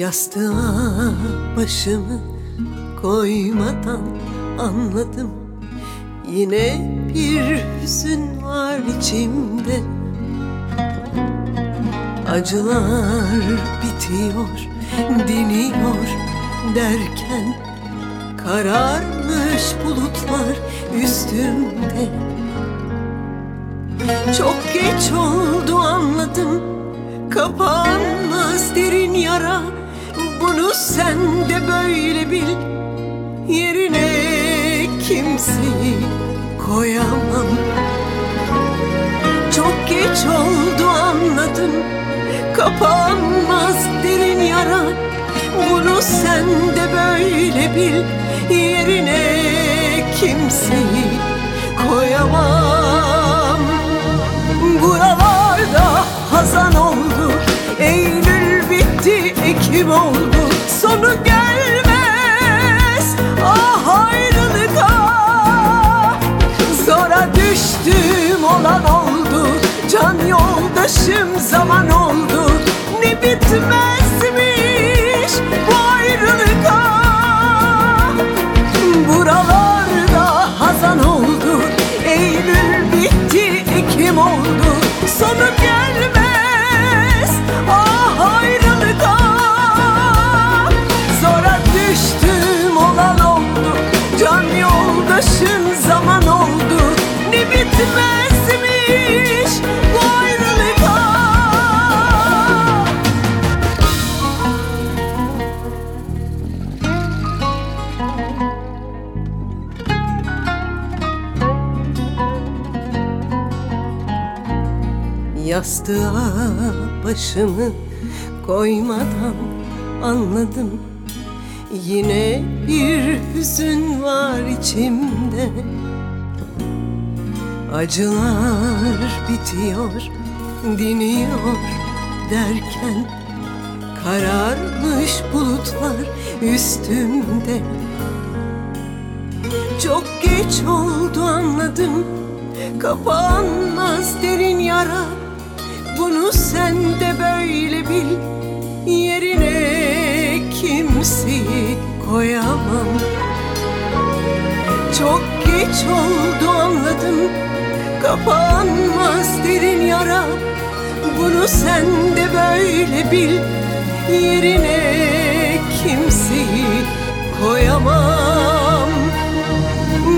Yastığa başımı koymadan anladım. Yine bir hüzün var içimde. Acılar bitiyor, diniyor derken Kararmış bulutlar üstümde. Çok geç oldu anladım Kapanmaz derin yara sen de böyle bil Yerine kimseyi koyamam. Çok geç oldu anladım Kapanmaz derin yara. Bunu sen de böyle bil Yerine kimseyi koyamam. Buralarda hazan oldu Eylül bitti Ekim oldu Sonu gelmez. Ah ayrılığa Zora düştüm olan oldu. Can yoldaşım zaman oldu. Ne bitmezmiş Yastığa başımı koymadan anladım. Yine bir hüzün var içimde. Acılar bitiyor, diniyor derken Kararmış bulutlar üstümde. Çok geç oldu anladım Kapanmaz derin yara Bunu sen de böyle bil. Yerine kimseyi koyamam. Çok geç oldu anladım. Kapanmaz derin yara. Bunu sen de böyle bil. Yerine kimseyi koyamam.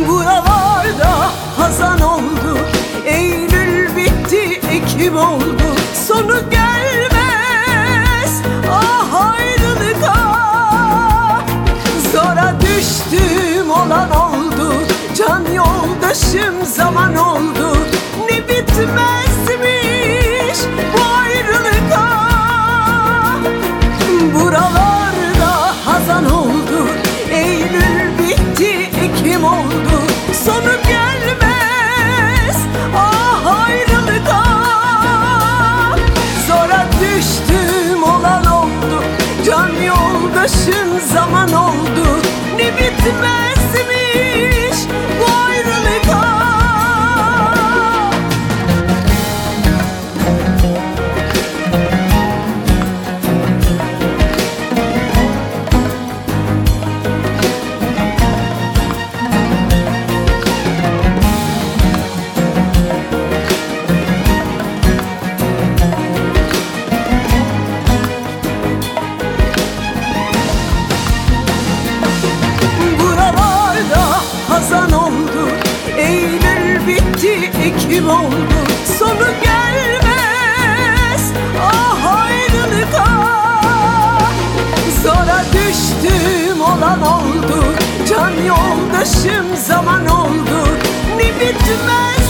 Buralarda hazan oldu. Eylül bitti Ekim oldu zaman oldu. Ne bitmezmiş bu ayrılığa Buralarda hazan oldu. Eylül bitti Ekim oldu. Sonu gelmez. Ah ayrılığa Zora düştüm olan oldu. Can yoldaşım zaman oldu. Ne bitmezmiş Ekim oldu. Sonu gelmez. Ah ayrılığa Zora düştüm olan oldu. Can yoldaşım zaman oldu. Ne bitmez